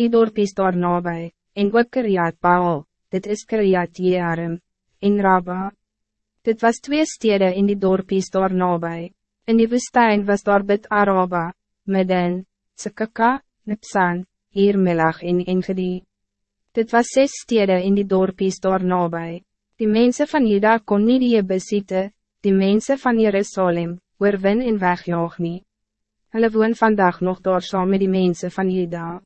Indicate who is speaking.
Speaker 1: Die dorp is daar nabij, en ook Kiriat Baal, dit is Kiriat Jearim, en Rabba. Dit was twee steden in die dorp is daar nabij. In die woestijn was daar Bid Araba, Meden, Tsekaka, Nipsan, Hiermelag en Engedi. Dit was zes steden in die dorp is daar nabij. Die mensen van Juda kon niet die bezitten, die mensen van Jerusalem, oorwin en wegjaag nie. Hulle woon vandag nog daar saam met die mensen van Juda.